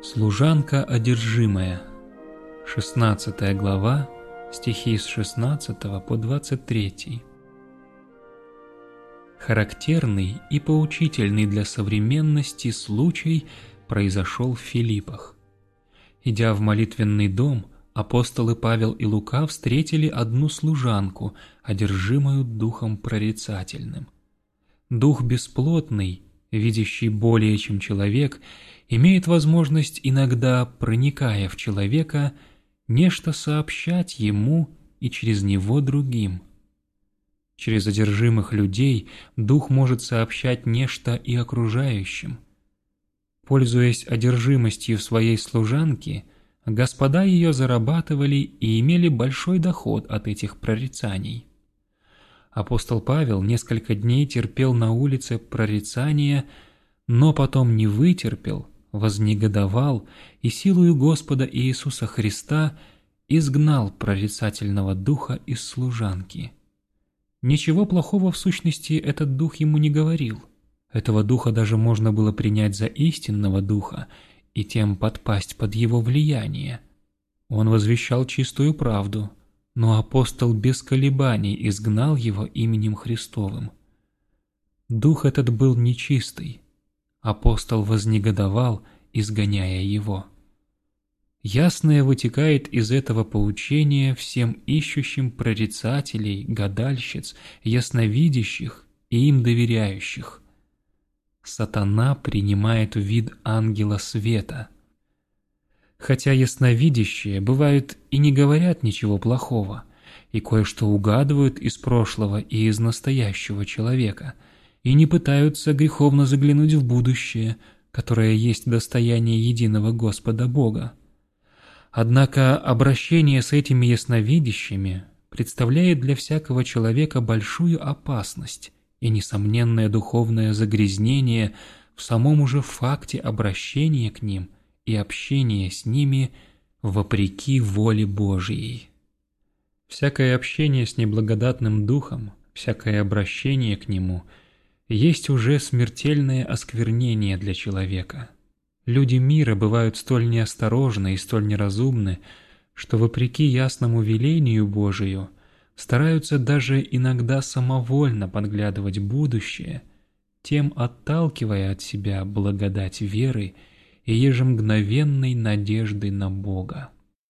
Служанка одержимая. 16 глава, стихи с 16 по 23. Характерный и поучительный для современности случай произошел в Филиппах. Идя в молитвенный дом, апостолы Павел и Лука встретили одну служанку, одержимую духом прорицательным. Дух бесплотный, видящий более чем человек, имеет возможность иногда, проникая в человека, нечто сообщать ему и через него другим. Через одержимых людей дух может сообщать нечто и окружающим. Пользуясь одержимостью своей служанки, господа ее зарабатывали и имели большой доход от этих прорицаний. Апостол Павел несколько дней терпел на улице прорицания, но потом не вытерпел – вознегодовал и силою Господа Иисуса Христа изгнал прорицательного духа из служанки. Ничего плохого в сущности этот дух ему не говорил. Этого духа даже можно было принять за истинного духа и тем подпасть под его влияние. Он возвещал чистую правду, но апостол без колебаний изгнал его именем Христовым. Дух этот был нечистый, Апостол вознегодовал, изгоняя его. Ясное вытекает из этого поучения всем ищущим прорицателей, гадальщиц, ясновидящих и им доверяющих. Сатана принимает вид ангела света. Хотя ясновидящие бывают и не говорят ничего плохого, и кое-что угадывают из прошлого и из настоящего человека – и не пытаются греховно заглянуть в будущее, которое есть достояние единого Господа Бога. Однако обращение с этими ясновидящими представляет для всякого человека большую опасность и несомненное духовное загрязнение в самом уже факте обращения к ним и общения с ними вопреки воле Божией. Всякое общение с неблагодатным духом, всякое обращение к нему – есть уже смертельное осквернение для человека. Люди мира бывают столь неосторожны и столь неразумны, что вопреки ясному велению Божию стараются даже иногда самовольно подглядывать будущее, тем отталкивая от себя благодать веры и ежемгновенной надежды на Бога.